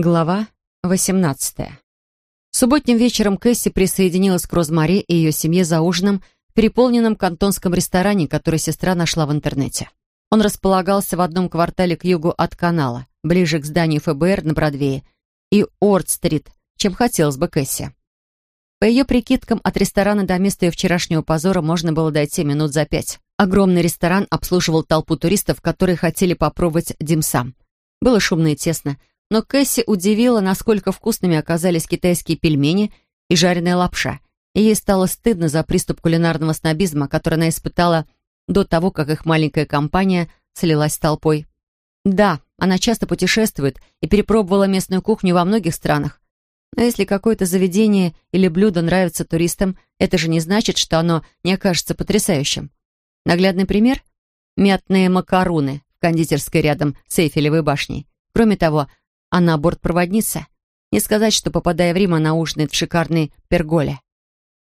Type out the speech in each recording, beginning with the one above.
Глава 18. Субботним вечером Кэсси присоединилась к Розмари и ее семье за ужином в переполненном кантонском ресторане, который сестра нашла в интернете. Он располагался в одном квартале к югу от канала, ближе к зданию ФБР на Бродвее и Орд-стрит, чем хотелось бы Кэсси. По ее прикидкам, от ресторана до места ее вчерашнего позора можно было дойти минут за пять. Огромный ресторан обслуживал толпу туристов, которые хотели попробовать димсам. Было шумно и тесно, но Кэсси удивила, насколько вкусными оказались китайские пельмени и жареная лапша, и ей стало стыдно за приступ кулинарного снобизма, который она испытала до того, как их маленькая компания слилась с толпой. Да, она часто путешествует и перепробовала местную кухню во многих странах, но если какое-то заведение или блюдо нравится туристам, это же не значит, что оно не окажется потрясающим. Наглядный пример — мятные макаруны в кондитерской рядом с Эйфелевой башней. Кроме того, она бортпроводница. Не сказать, что, попадая в Рим, она ужинает в шикарной перголе.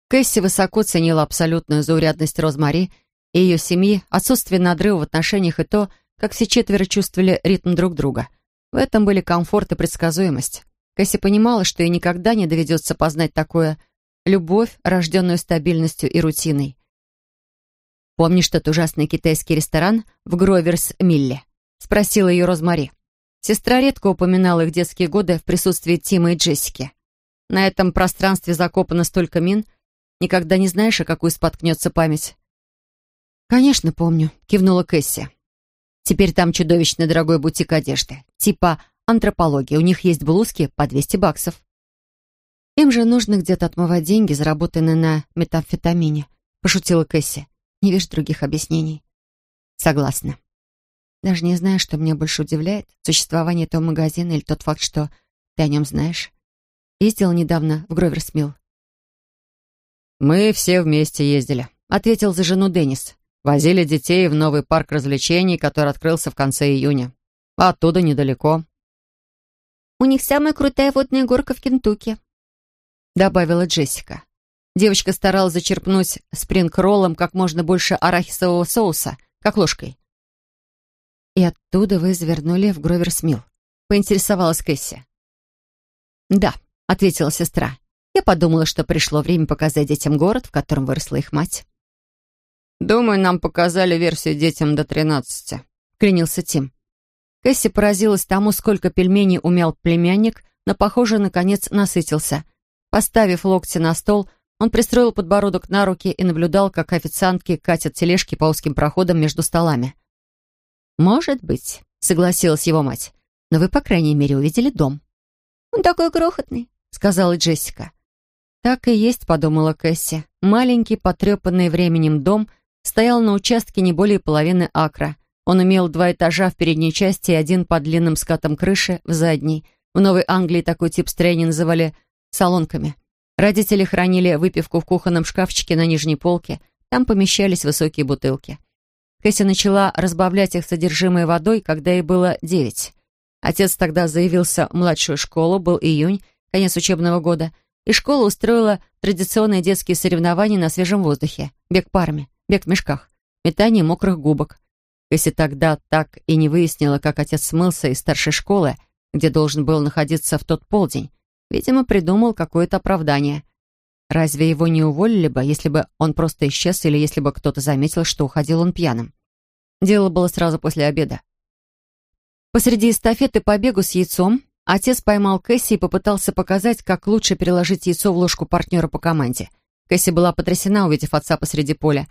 Кэсси высоко ценила абсолютную заурядность Розмари и ее семьи, отсутствие надрыва в отношениях и то, как все четверо чувствовали ритм друг друга. В этом были комфорт и предсказуемость. Кэсси понимала, что ей никогда не доведется познать такое любовь, рожденную стабильностью и рутиной. «Помнишь тот ужасный китайский ресторан в Гроверс-Милле?» — спросила ее Розмари. Сестра редко упоминала их детские годы в присутствии Тима и Джессики. На этом пространстве закопано столько мин, никогда не знаешь, о какую споткнется память. «Конечно, помню», — кивнула Кэсси. «Теперь там чудовищно дорогой бутик одежды. Типа антропологии. У них есть блузки по 200 баксов». «Им же нужно где-то отмывать деньги, заработанные на метамфетамине», — пошутила Кэсси. «Не вижу других объяснений». «Согласна. Даже не знаю, что меня больше удивляет, существование этого магазина или тот факт, что ты о нем знаешь. Ездила недавно в Гроверсмилл. «Мы все вместе ездили», — ответил за жену Деннис. «Возили детей в новый парк развлечений, который открылся в конце июня. Оттуда недалеко». «У них самая крутая водная горка в Кентукки», — добавила Джессика. Девочка старалась зачерпнуть спринг-роллом как можно больше арахисового соуса, как ложкой. «И оттуда вы завернули в Гроверсмилл?» — поинтересовалась Кэсси. «Да», — ответила сестра. «Я подумала, что пришло время показать детям город, в котором выросла их мать». «Думаю, нам показали версию детям до тринадцати», — клянился Тим. Кэсси поразилась тому, сколько пельменей умел племянник, но, похоже, наконец насытился. Поставив локти на стол, он пристроил подбородок на руки и наблюдал, как официантки катят тележки по узким проходам между столами. «Может быть», — согласилась его мать. «Но вы, по крайней мере, увидели дом». «Он такой крохотный», — сказала Джессика. «Так и есть», — подумала Кэсси. Маленький, потрепанный временем дом стоял на участке не более половины акра. Он имел два этажа в передней части и один под длинным скатом крыши в задней. В Новой Англии такой тип строения называли салонками. Родители хранили выпивку в кухонном шкафчике на нижней полке. Там помещались высокие бутылки. Кэсси начала разбавлять их содержимое водой, когда ей было девять. Отец тогда заявился в младшую школу, был июнь, конец учебного года, и школа устроила традиционные детские соревнования на свежем воздухе. Бег парами, бег в мешках, метание мокрых губок. Кэсси тогда так и не выяснила, как отец смылся из старшей школы, где должен был находиться в тот полдень. Видимо, придумал какое-то оправдание. Разве его не уволили бы, если бы он просто исчез или если бы кто-то заметил, что уходил он пьяным? Дело было сразу после обеда. Посреди эстафеты по бегу с яйцом отец поймал Кэсси и попытался показать, как лучше переложить яйцо в ложку партнера по команде. Кэсси была потрясена, увидев отца посреди поля.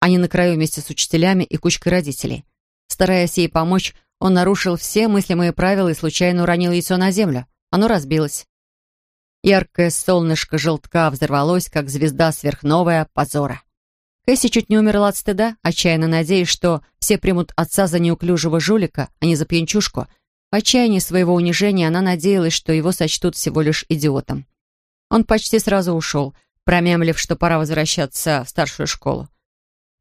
Они на краю вместе с учителями и кучкой родителей. Стараясь ей помочь, он нарушил все мыслимые правила и случайно уронил яйцо на землю. Оно разбилось. Яркое солнышко желтка взорвалось, как звезда сверхновая позора. Кэсси чуть не умерла от стыда, отчаянно надеясь, что все примут отца за неуклюжего жулика, а не за пьянчушку. В отчаянии своего унижения она надеялась, что его сочтут всего лишь идиотом. Он почти сразу ушел, промямлив, что пора возвращаться в старшую школу.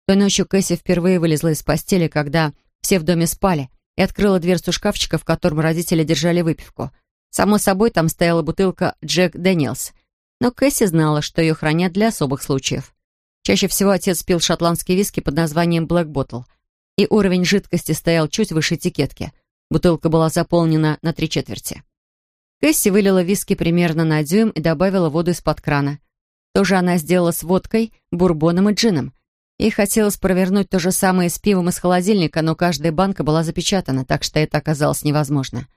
Той ночью Кэсси впервые вылезла из постели, когда все в доме спали, и открыла дверцу шкафчика, в котором родители держали выпивку. Само собой, там стояла бутылка Джек Дэниелс. Но Кэсси знала, что ее хранят для особых случаев. Чаще всего отец пил шотландские виски под названием Black Bottle, и уровень жидкости стоял чуть выше этикетки. Бутылка была заполнена на три четверти. Кэсси вылила виски примерно на дюйм и добавила воду из-под крана. То же она сделала с водкой, бурбоном и джином. Ей хотелось провернуть то же самое с пивом из холодильника, но каждая банка была запечатана, так что это оказалось невозможно.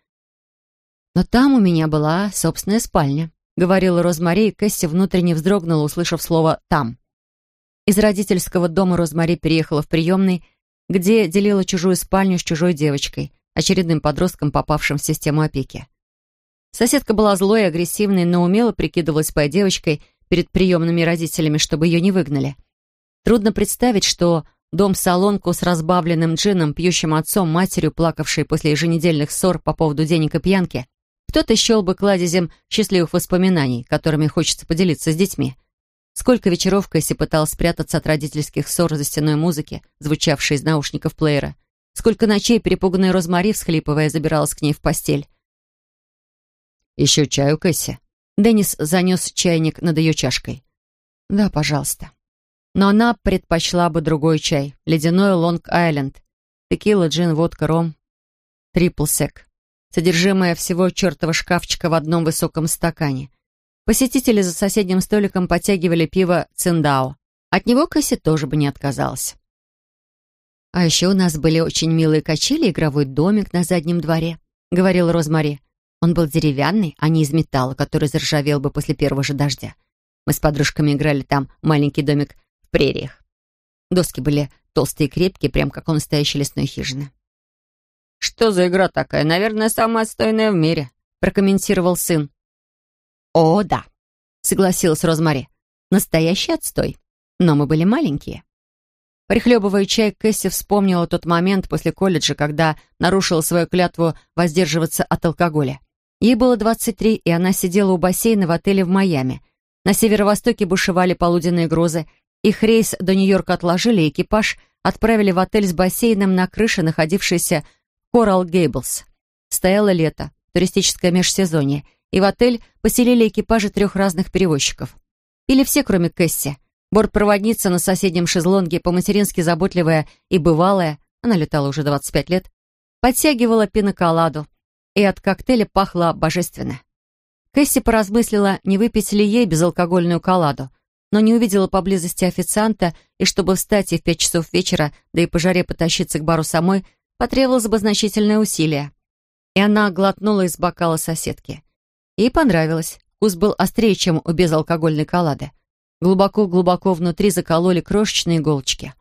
«Но там у меня была собственная спальня», — говорила Розмари, и Кэсси внутренне вздрогнула, услышав слово «там». Из родительского дома Розмари переехала в приемный, где делила чужую спальню с чужой девочкой, очередным подростком, попавшим в систему опеки. Соседка была злой и агрессивной, но умело прикидывалась по девочкой перед приемными родителями, чтобы ее не выгнали. Трудно представить, что дом-салонку с разбавленным джином, пьющим отцом, матерью, плакавшей после еженедельных ссор по поводу денег и пьянки, кто-то счел бы кладезем счастливых воспоминаний, которыми хочется поделиться с детьми. Сколько вечеров Кэсси пыталась спрятаться от родительских ссор за стеной музыки, звучавшей из наушников плеера. Сколько ночей перепуганная Розмари, всхлипывая, забиралась к ней в постель. «Еще чаю, Кэсси?» Деннис занес чайник над ее чашкой. «Да, пожалуйста». Но она предпочла бы другой чай. Ледяной Лонг-Айленд. Текила, джин, водка, ром. Трипл сек. Содержимое всего чертова шкафчика в одном высоком стакане. Посетители за соседним столиком подтягивали пиво «Циндао». От него Кэсси тоже бы не отказалась. «А еще у нас были очень милые качели и игровой домик на заднем дворе», — говорила Розмари. Он был деревянный, а не из металла, который заржавел бы после первого же дождя. Мы с подружками играли там маленький домик в прериях. Доски были толстые и крепкие, прям как у настоящей лесной хижины. «Что за игра такая? Наверное, самая отстойная в мире», — прокомментировал сын. «О, да», — согласилась Розмари. «Настоящий отстой. Но мы были маленькие». Прихлебывая чай, Кэсси вспомнила тот момент после колледжа, когда нарушила свою клятву воздерживаться от алкоголя. Ей было 23, и она сидела у бассейна в отеле в Майами. На северо-востоке бушевали полуденные грозы. Их рейс до Нью-Йорка отложили, и экипаж отправили в отель с бассейном на крыше, находившейся Коралл Гейблс. Стояло лето, туристическое межсезонье, и в отель поселили экипажи трех разных перевозчиков. Пили все, кроме Кэсси. Бортпроводница на соседнем шезлонге, по-матерински заботливая и бывалая, она летала уже 25 лет, подтягивала пиноколаду, и от коктейля пахло божественно. Кэсси поразмыслила, не выпить ли ей безалкогольную коладу, но не увидела поблизости официанта, и чтобы встать и в пять часов вечера, да и по жаре потащиться к бару самой, потребовалось бы значительное усилие. И она глотнула из бокала соседки. Ей понравилось. Вкус был острее, чем у безалкогольной колады. Глубоко-глубоко внутри закололи крошечные иголочки.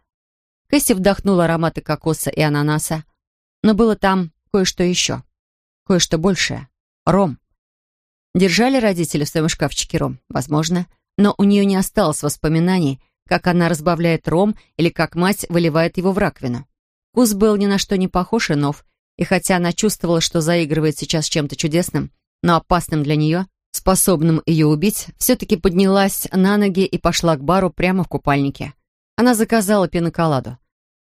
Кэсси вдохнула ароматы кокоса и ананаса. Но было там кое-что еще кое-что большее. Ром. Держали родители в своем шкафчике ром? Возможно. Но у нее не осталось воспоминаний, как она разбавляет ром или как мать выливает его в раковину. Вкус был ни на что не похож и нов, и хотя она чувствовала, что заигрывает сейчас чем-то чудесным, но опасным для нее, способным ее убить, все-таки поднялась на ноги и пошла к бару прямо в купальнике. Она заказала пиноколаду.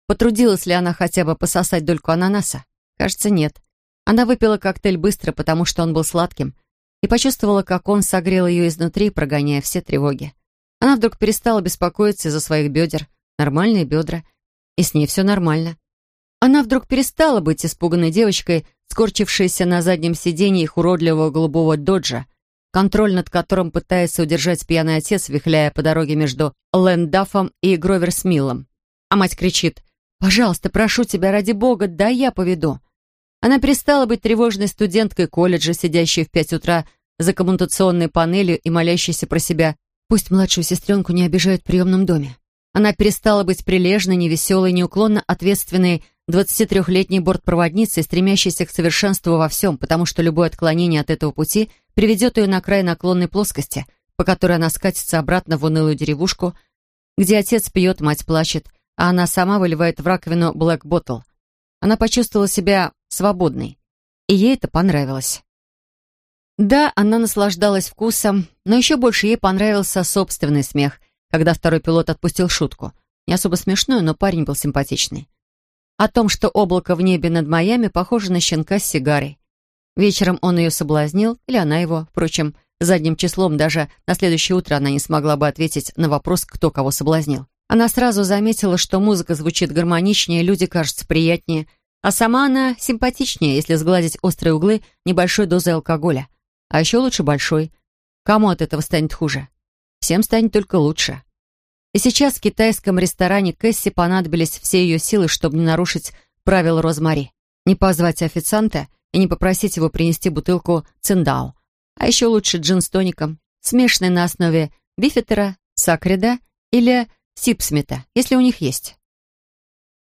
Потрудилась ли она хотя бы пососать дольку ананаса? Кажется, нет. Она выпила коктейль быстро, потому что он был сладким, и почувствовала, как он согрел ее изнутри, прогоняя все тревоги. Она вдруг перестала беспокоиться из-за своих бедер, нормальные бедра, и с ней все нормально. Она вдруг перестала быть испуганной девочкой, скорчившейся на заднем сиденье их уродливого голубого доджа, контроль над которым пытается удержать пьяный отец, вихляя по дороге между Лэндафом и Гроверсмиллом. А мать кричит «Пожалуйста, прошу тебя, ради бога, дай я поведу». Она перестала быть тревожной студенткой колледжа, сидящей в пять утра за коммутационной панелью и молящейся про себя «Пусть младшую сестренку не обижают в приемном доме». Она перестала быть прилежной, невеселой, неуклонно ответственной 23-летней бортпроводницей, стремящейся к совершенству во всем, потому что любое отклонение от этого пути приведет ее на край наклонной плоскости, по которой она скатится обратно в унылую деревушку, где отец пьет, мать плачет, а она сама выливает в раковину блэк ботл. Она почувствовала себя свободной. И ей это понравилось. Да, она наслаждалась вкусом, но еще больше ей понравился собственный смех, когда второй пилот отпустил шутку. Не особо смешную, но парень был симпатичный. О том, что облако в небе над Майами похоже на щенка с сигарой. Вечером он ее соблазнил, или она его. Впрочем, задним числом даже на следующее утро она не смогла бы ответить на вопрос, кто кого соблазнил. Она сразу заметила, что музыка звучит гармоничнее, люди кажутся приятнее, а сама она симпатичнее, если сгладить острые углы небольшой дозой алкоголя. А еще лучше большой. Кому от этого станет хуже? Всем станет только лучше. И сейчас в китайском ресторане Кэсси понадобились все ее силы, чтобы не нарушить правила Розмари. Не позвать официанта и не попросить его принести бутылку циндао. А еще лучше джин с тоником, смешанный на основе бифетера, сакрида или сипсмита, если у них есть.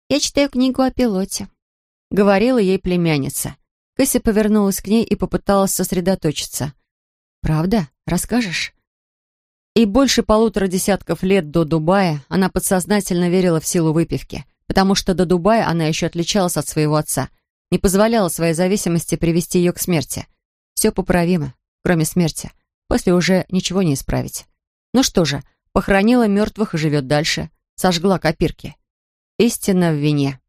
«Я читаю книгу о пилоте», — говорила ей племянница. Кэсси повернулась к ней и попыталась сосредоточиться. «Правда? Расскажешь?» И больше полутора десятков лет до Дубая она подсознательно верила в силу выпивки, потому что до Дубая она еще отличалась от своего отца, не позволяла своей зависимости привести ее к смерти. Все поправимо, кроме смерти. После уже ничего не исправить. Ну что же, похоронила мертвых и живет дальше. Сожгла копирки. Истина в вине.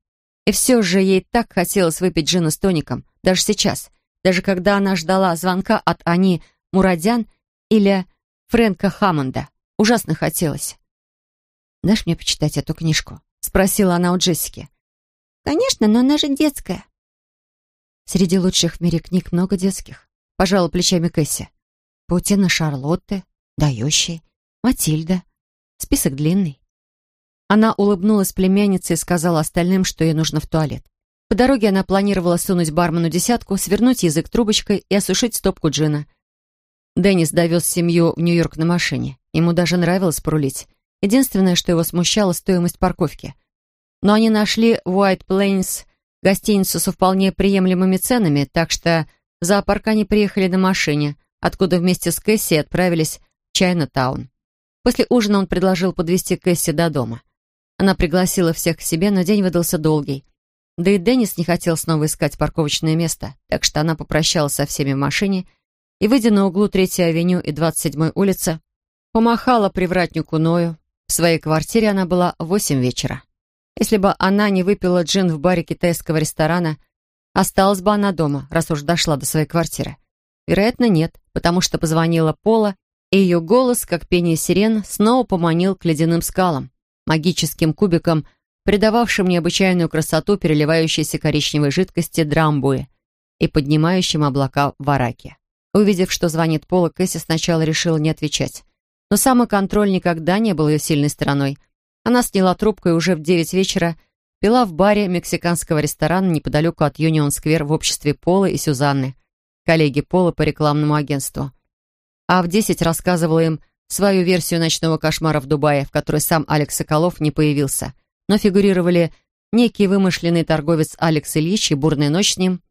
И все же ей так хотелось выпить джина с тоником, даже сейчас, даже когда она ждала звонка от Ани Мурадян или Фрэнка Хаммонда. Ужасно хотелось. «Дашь мне почитать эту книжку?» — спросила она у Джессики. «Конечно, но она же детская». «Среди лучших в мире книг много детских», — пожала плечами Кэсси. «Паутина Шарлотты, Дающий, Матильда. Список длинный». Она улыбнулась племяннице и сказала остальным, что ей нужно в туалет. По дороге она планировала сунуть бармену десятку, свернуть язык трубочкой и осушить стопку джина — Деннис довез семью в Нью-Йорк на машине. Ему даже нравилось порулить. Единственное, что его смущало, стоимость парковки. Но они нашли в Plains гостиницу со вполне приемлемыми ценами, так что в зоопарк они приехали на машине, откуда вместе с Кэсси отправились в Чайна-таун. После ужина он предложил подвезти Кэсси до дома. Она пригласила всех к себе, но день выдался долгий. Да и Деннис не хотел снова искать парковочное место, так что она попрощалась со всеми в машине и, выйдя на углу Третьей авеню и 27-й улицы, помахала привратнику Ною. В своей квартире она была в восемь вечера. Если бы она не выпила джин в баре китайского ресторана, осталась бы она дома, раз уж дошла до своей квартиры. Вероятно, нет, потому что позвонила Пола, и ее голос, как пение сирен, снова поманил к ледяным скалам, магическим кубикам, придававшим необычайную красоту переливающейся коричневой жидкости драмбуи и поднимающим облака в Араке. Увидев, что звонит Пола, Кэсси сначала решила не отвечать. Но самоконтроль никогда не был ее сильной стороной. Она сняла трубку и уже в девять вечера пила в баре мексиканского ресторана неподалеку от Юнион-сквер в обществе Пола и Сюзанны, коллеги Пола по рекламному агентству. А в десять рассказывала им свою версию ночного кошмара в Дубае, в которой сам Алекс Соколов не появился, но фигурировали некий вымышленный торговец Алекс Ильич и бурная ночь с ним.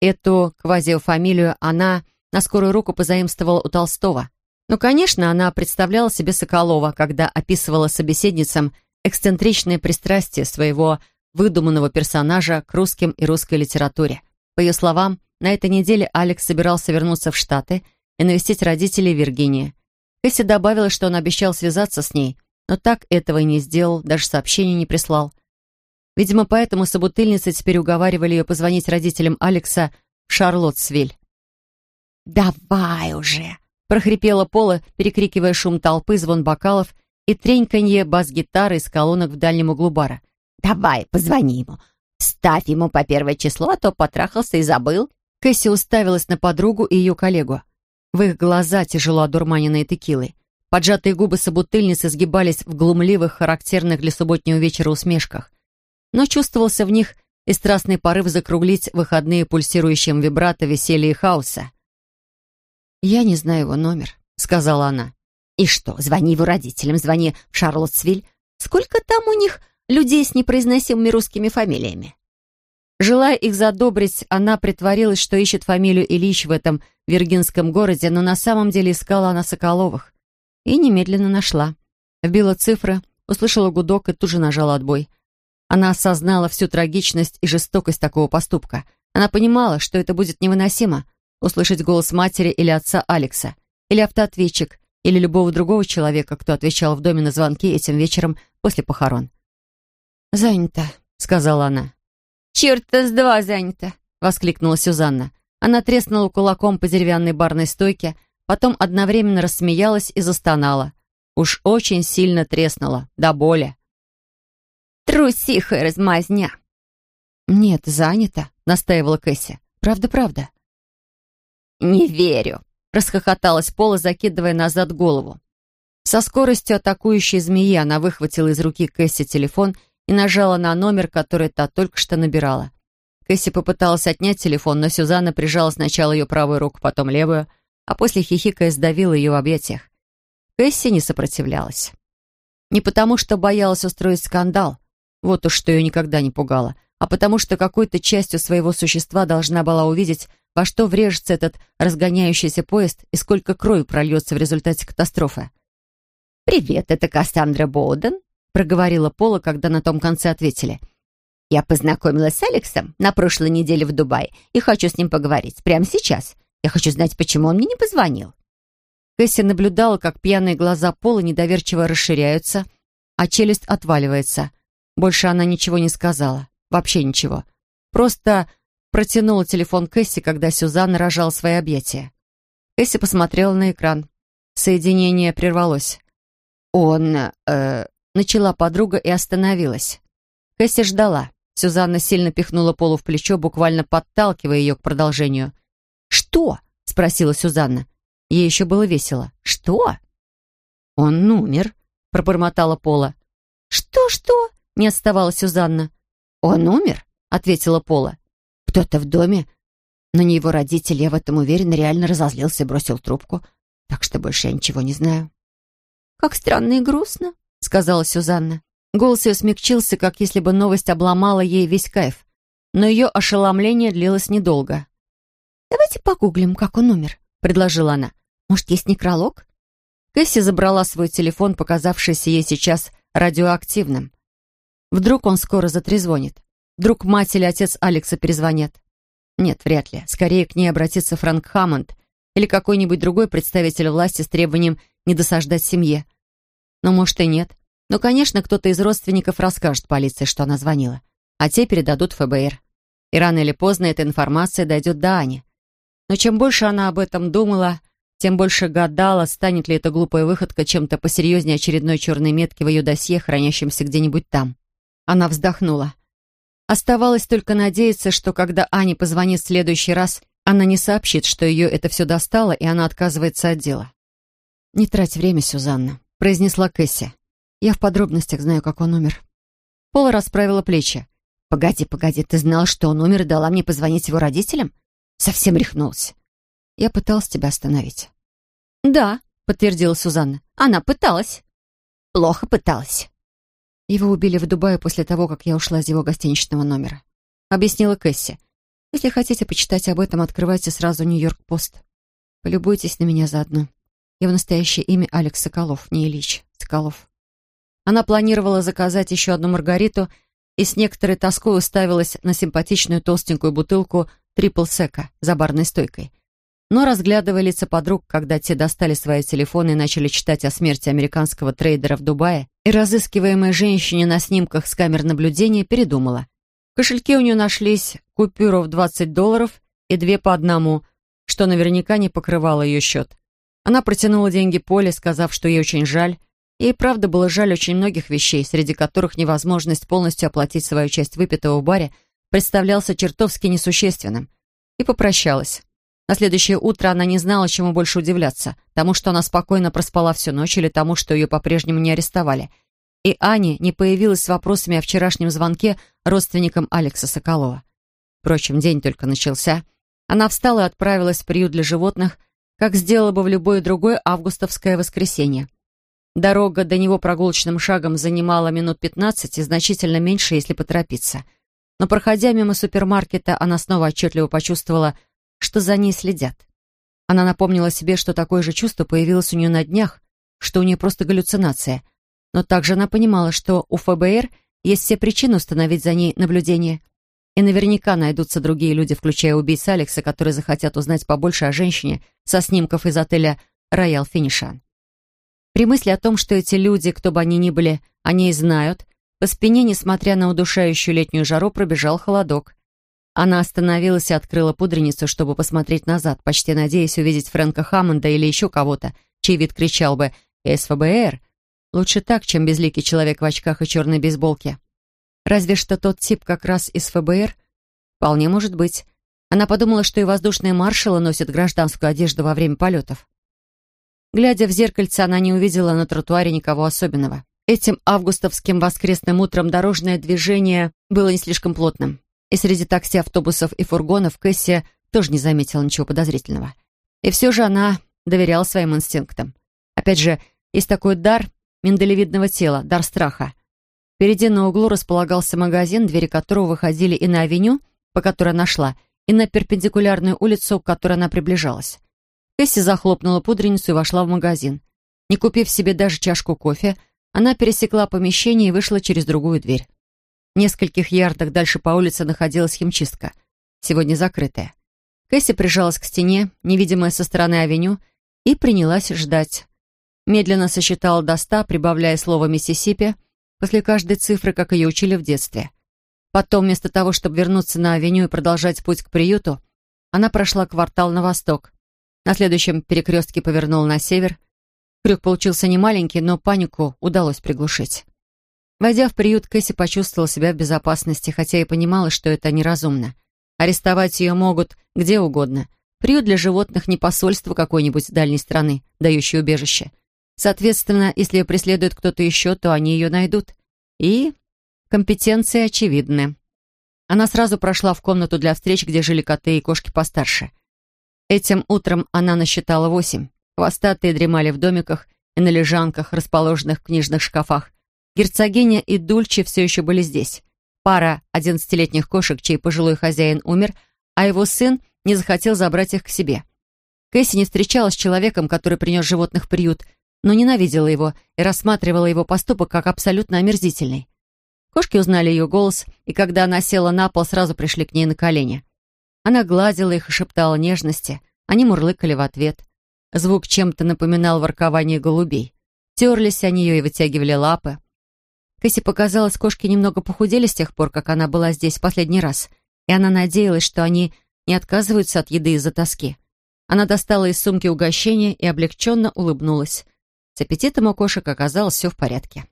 Эту квазиофамилию она на скорую руку позаимствовала у Толстого. Но, конечно, она представляла себе Соколова, когда описывала собеседницам эксцентричное пристрастие своего выдуманного персонажа к русским и русской литературе. По ее словам, на этой неделе Алекс собирался вернуться в Штаты и навестить родителей Виргинии. Кэсси добавила, что он обещал связаться с ней, но так этого и не сделал, даже сообщения не прислал. Видимо, поэтому собутыльницы теперь уговаривали ее позвонить родителям Алекса в Шарлоттсвиль. «Давай уже!» — прохрипела Пола, перекрикивая шум толпы, звон бокалов и треньканье бас-гитары из колонок в дальнем углу бара. «Давай, позвони ему. Ставь ему по первое число, а то потрахался и забыл». Кэсси уставилась на подругу и ее коллегу. В их глаза, тяжело одурманенные текилой. Поджатые губы собутыльницы сгибались в глумливых, характерных для субботнего вечера усмешках. Но чувствовался в них и страстный порыв закруглить выходные пульсирующим вибрато веселья и хаоса. «Я не знаю его номер», — сказала она. «И что, звони его родителям, звони в Шарлоттсвиль. Сколько там у них людей с непроизносимыми русскими фамилиями?» Желая их задобрить, она притворилась, что ищет фамилию Ильич в этом виргинском городе, но на самом деле искала она Соколовых. И немедленно нашла. Вбила цифры, услышала гудок и тут же нажала отбой. Она осознала всю трагичность и жестокость такого поступка. Она понимала, что это будет невыносимо — услышать голос матери или отца Алекса, или автоответчик, или любого другого человека, кто отвечал в доме на звонки этим вечером после похорон. «Занято», — сказала она. «Черт-то с два занято», — воскликнула Сюзанна. Она треснула кулаком по деревянной барной стойке, потом одновременно рассмеялась и застонала. Уж очень сильно треснула, до боли. «Трусиха размазня!» «Нет, занято», — настаивала Кэсси. «Правда-правда». «Не верю», Расхохоталась Пола, закидывая назад голову. Со скоростью атакующей змеи она выхватила из руки Кэсси телефон и нажала на номер, который та только что набирала. Кэсси попыталась отнять телефон, но Сюзанна прижала сначала ее правую руку, потом левую, а после хихикая сдавила ее в объятиях. Кэсси не сопротивлялась. Не потому, что боялась устроить скандал, вот уж что ее никогда не пугало, а потому что какой-то частью своего существа должна была увидеть, во что врежется этот разгоняющийся поезд и сколько крови прольется в результате катастрофы. «Привет, это Кассандра Боуден», — проговорила Пола, когда на том конце ответили. «Я познакомилась с Алексом на прошлой неделе в Дубае и хочу с ним поговорить прямо сейчас. Я хочу знать, почему он мне не позвонил». Кэсси наблюдала, как пьяные глаза Пола недоверчиво расширяются, а челюсть отваливается. Больше она ничего не сказала. Вообще ничего. Просто протянула телефон Кэсси, когда Сюзанна рожала свои объятия. Кэсси посмотрела на экран. Соединение прервалось. «Он...» э, Начала подруга и остановилась. Кэсси ждала. Сюзанна сильно пихнула Полу в плечо, буквально подталкивая ее к продолжению. «Что?» — спросила Сюзанна. Ей еще было весело. «Что?» «Он умер», — пробормотала Пола. «Что-что?» — не отставала Сюзанна. «Он умер?» — ответила Пола. «Кто-то в доме, но не его родители, я в этом уверена, реально разозлился и бросил трубку, так что больше я ничего не знаю». «Как странно и грустно», — сказала Сюзанна. Голос ее смягчился, как если бы новость обломала ей весь кайф. Но ее ошеломление длилось недолго. «Давайте погуглим, как он умер», — предложила она. «Может, есть некролог?» Кэсси забрала свой телефон, показавшийся ей сейчас радиоактивным. Вдруг он скоро затрезвонит. Вдруг мать или отец Алекса перезвонят. Нет, вряд ли. Скорее к ней обратится Фрэнк Хаммонд или какой-нибудь другой представитель власти с требованием не досаждать семье. Но, может, и нет. Но, конечно, кто-то из родственников расскажет полиции, что она звонила. А те передадут ФБР. И рано или поздно эта информация дойдет до Ани. Но чем больше она об этом думала, тем больше гадала, станет ли эта глупая выходка чем-то посерьезнее очередной черной метки в ее досье, хранящемся где-нибудь там. Она вздохнула. Оставалось только надеяться, что когда Аня позвонит в следующий раз, она не сообщит, что ее это все достало, и она отказывается от дела. «Не трать время, Сюзанна», — произнесла Кэсси. «Я в подробностях знаю, как он умер». Пола расправила плечи. «Погоди, погоди, ты знала, что он умер и дала мне позвонить его родителям? Совсем рехнулся». «Я пыталась тебя остановить». «Да», — подтвердила Сюзанна. «Она пыталась». «Плохо пыталась». Его убили в Дубае после того, как я ушла из его гостиничного номера. Объяснила Кэсси. Если хотите почитать об этом, открывайте сразу Нью-Йорк-Пост. Полюбуйтесь на меня заодно. Его настоящее имя Алекс Соколов, не Ильич. Соколов. Она планировала заказать еще одну Маргариту и с некоторой тоской уставилась на симпатичную толстенькую бутылку трипл сека за барной стойкой. Но, разглядывая лица подруг, когда те достали свои телефоны и начали читать о смерти американского трейдера в Дубае, и разыскиваемой женщине на снимках с камер наблюдения передумала. В кошельке у нее нашлись купюры в 20 долларов и две по одному, что наверняка не покрывало ее счет. Она протянула деньги Поле, сказав, что ей очень жаль. Ей правда было жаль очень многих вещей, среди которых невозможность полностью оплатить свою часть выпитого в баре представлялся чертовски несущественным. И попрощалась. На следующее утро она не знала, чему больше удивляться. Тому, что она спокойно проспала всю ночь, или тому, что ее по-прежнему не арестовали. И Аня не появилась с вопросами о вчерашнем звонке родственникам Алекса Соколова. Впрочем, день только начался. Она встала и отправилась в приют для животных, как сделала бы в любое другое августовское воскресенье. Дорога до него прогулочным шагом занимала минут пятнадцать и значительно меньше, если поторопиться. Но, проходя мимо супермаркета, она снова отчетливо почувствовала, что за ней следят. Она напомнила себе, что такое же чувство появилось у нее на днях, что у нее просто галлюцинация. Но также она понимала, что у ФБР есть все причины установить за ней наблюдение – и наверняка найдутся другие люди, включая убийц Алекса, которые захотят узнать побольше о женщине со снимков из отеля «Роял Финишан». При мысли о том, что эти люди, кто бы они ни были, о ней знают, по спине, несмотря на удушающую летнюю жару, пробежал холодок. Она остановилась и открыла пудреницу, чтобы посмотреть назад, почти надеясь увидеть Фрэнка Хаммонда или еще кого-то, чей вид кричал бы «СФБР!» Лучше так, чем безликий человек в очках и черной бейсболке. Разве что тот тип как раз из ФБР? Вполне может быть. Она подумала, что и воздушные маршалы носят гражданскую одежду во время полетов. Глядя в зеркальце, она не увидела на тротуаре никого особенного. Этим августовским воскресным утром дорожное движение было не слишком плотным. И среди такси, автобусов и фургонов Кэсси тоже не заметила ничего подозрительного. И все же она доверяла своим инстинктам. Опять же, есть такой дар миндалевидного тела, дар страха. Впереди на углу располагался магазин, двери которого выходили и на авеню, по которой она шла, и на перпендикулярную улицу, к которой она приближалась. Кэсси захлопнула пудреницу и вошла в магазин. Не купив себе даже чашку кофе, она пересекла помещение и вышла через другую дверь. Нескольких ярдах дальше по улице находилась химчистка, сегодня закрытая. Кэсси прижалась к стене, невидимая со стороны авеню, и принялась ждать. Медленно сосчитала до ста, прибавляя слово «Миссисипи», после каждой цифры, как ее учили в детстве. Потом, вместо того, чтобы вернуться на авеню и продолжать путь к приюту, она прошла квартал на восток. На следующем перекрестке повернула на север. Крюк получился немаленький, но панику удалось приглушить. Войдя в приют, Кэсси почувствовала себя в безопасности, хотя и понимала, что это неразумно. Арестовать ее могут где угодно. Приют для животных не посольство какой-нибудь дальней страны, дающее убежище. Соответственно, если ее преследует кто-то еще, то они ее найдут. И компетенции очевидны. Она сразу прошла в комнату для встреч, где жили коты и кошки постарше. Этим утром она насчитала восемь. Хвостатые дремали в домиках и на лежанках, расположенных в книжных шкафах. Герцогиня и Дульче все еще были здесь. Пара одиннадцатилетних кошек, чей пожилой хозяин умер, а его сын не захотел забрать их к себе. Кэсси не встречалась с человеком, который принес животных в приют, но ненавидела его и рассматривала его поступок как абсолютно омерзительный. Кошки узнали ее голос, и когда она села на пол, сразу пришли к ней на колени. Она гладила их и шептала нежности. Они мурлыкали в ответ. Звук чем-то напоминал воркование голубей. Терлись о нее и вытягивали лапы. Кэсси показалось, кошки немного похудели с тех пор, как она была здесь в последний раз, и она надеялась, что они не отказываются от еды из-за тоски. Она достала из сумки угощение и облегченно улыбнулась. С аппетитом у кошек оказалось все в порядке.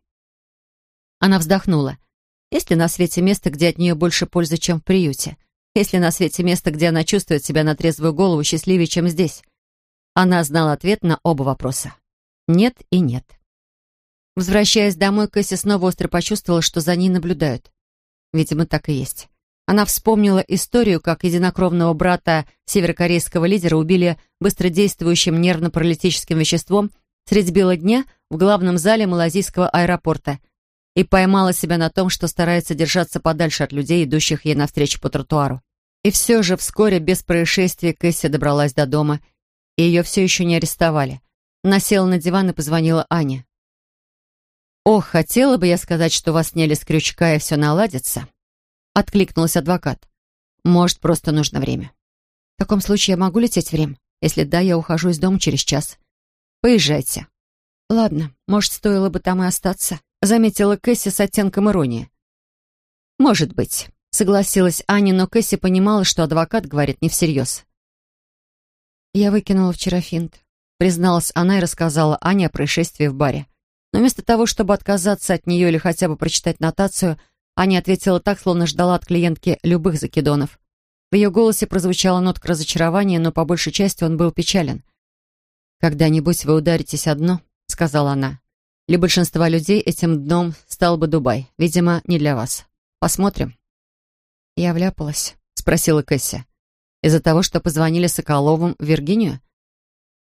Она вздохнула. Есть ли на свете место, где от нее больше пользы, чем в приюте? Есть ли на свете место, где она чувствует себя на трезвую голову счастливее, чем здесь? Она знала ответ на оба вопроса. Нет и нет. Возвращаясь домой, Кэсси снова остро почувствовала, что за ней наблюдают. Видимо, так и есть. Она вспомнила историю, как единокровного брата северокорейского лидера убили быстродействующим нервно-паралитическим веществом средь бела дня в главном зале малазийского аэропорта — и поймала себя на том, что старается держаться подальше от людей, идущих ей навстречу по тротуару. И все же вскоре, без происшествий, Кэсси добралась до дома, и ее все еще не арестовали. Она села на диван и позвонила Ане. «Ох, хотела бы я сказать, что вас сняли с крючка и все наладится», — откликнулся адвокат. «Может, просто нужно время». «В таком случае я могу лететь в Рим? Если да, я ухожу из дома через час». «Поезжайте». «Ладно, может, стоило бы там и остаться» заметила Кэсси с оттенком иронии. «Может быть», — согласилась Аня, но Кэсси понимала, что адвокат говорит не всерьез. «Я выкинула вчера финт», — призналась она и рассказала Ане о происшествии в баре. Но вместо того, чтобы отказаться от нее или хотя бы прочитать нотацию, Аня ответила так, словно ждала от клиентки любых закидонов. В ее голосе прозвучала нотка разочарования, но по большей части он был печален. «Когда-нибудь вы ударитесь о дно», — сказала она. Для большинства людей этим дном стал бы Дубай. Видимо, не для вас. Посмотрим. Я вляпалась, спросила Кэсси. Из-за того, что позвонили Соколовым в Виргинию?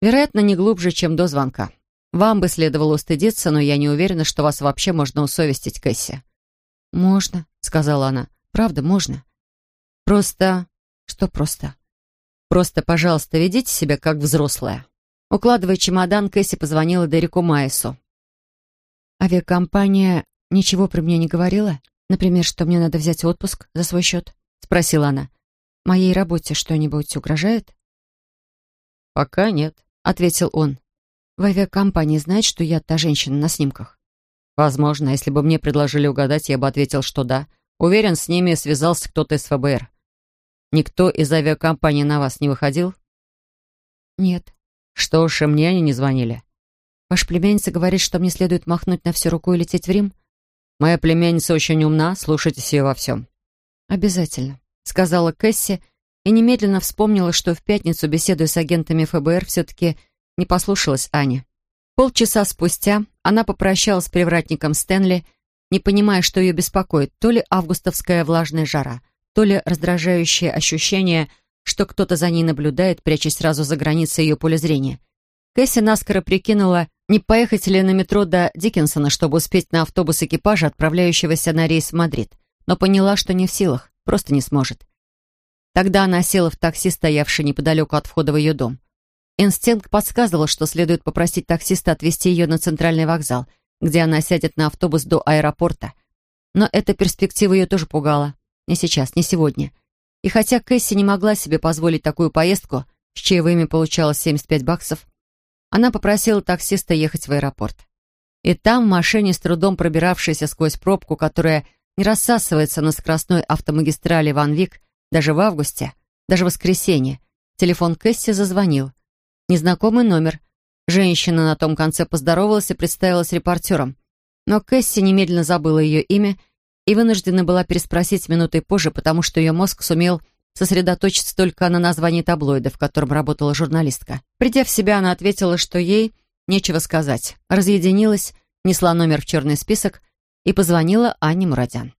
Вероятно, не глубже, чем до звонка. Вам бы следовало устыдиться, но я не уверена, что вас вообще можно усовестить, Кэсси. «Можно», — сказала она. «Правда, можно. Просто...» «Что просто?» «Просто, пожалуйста, ведите себя как взрослая». Укладывая чемодан, Кэсси позвонила Дереку Майесу. «Авиакомпания ничего про меня не говорила? Например, что мне надо взять отпуск за свой счет?» — спросила она. «Моей работе что-нибудь угрожает?» «Пока нет», — ответил он. «В авиакомпании знает, что я та женщина на снимках?» «Возможно, если бы мне предложили угадать, я бы ответил, что да. Уверен, с ними связался кто-то из ФБР. Никто из авиакомпании на вас не выходил?» «Нет». «Что ж, и мне они не звонили». Ваша племянница говорит, что мне следует махнуть на всю руку и лететь в Рим? Моя племянница очень умна, слушайтесь ее во всем. Обязательно, сказала Кэсси и немедленно вспомнила, что в пятницу, беседуя с агентами ФБР, все-таки не послушалась Ани. Полчаса спустя она попрощалась с привратником Стэнли, не понимая, что ее беспокоит, то ли августовская влажная жара, то ли раздражающее ощущение, что кто-то за ней наблюдает, прячась сразу за границей ее поля зрения. Кэсси наскоро прикинула, не поехать ли на метро до Диккенсона, чтобы успеть на автобус экипажа, отправляющегося на рейс в Мадрид, но поняла, что не в силах, просто не сможет. Тогда она села в такси, стоявшее неподалеку от входа в ее дом. Инстинкт подсказывал, что следует попросить таксиста отвезти ее на центральный вокзал, где она сядет на автобус до аэропорта. Но эта перспектива ее тоже пугала. Не сейчас, не сегодня. И хотя Кэсси не могла себе позволить такую поездку, с чаевыми получалось 75 баксов, она попросила таксиста ехать в аэропорт. И там, в машине, с трудом пробиравшейся сквозь пробку, которая не рассасывается на скоростной автомагистрали Ван Вик, даже в августе, даже в воскресенье, телефон Кэсси зазвонил. Незнакомый номер. Женщина на том конце поздоровалась и представилась репортером. Но Кэсси немедленно забыла ее имя и вынуждена была переспросить минутой позже, потому что ее мозг сумел сосредоточиться только на названии таблоида, в котором работала журналистка. Придя в себя, она ответила, что ей нечего сказать. Разъединилась, несла номер в черный список и позвонила Анне Мурадян.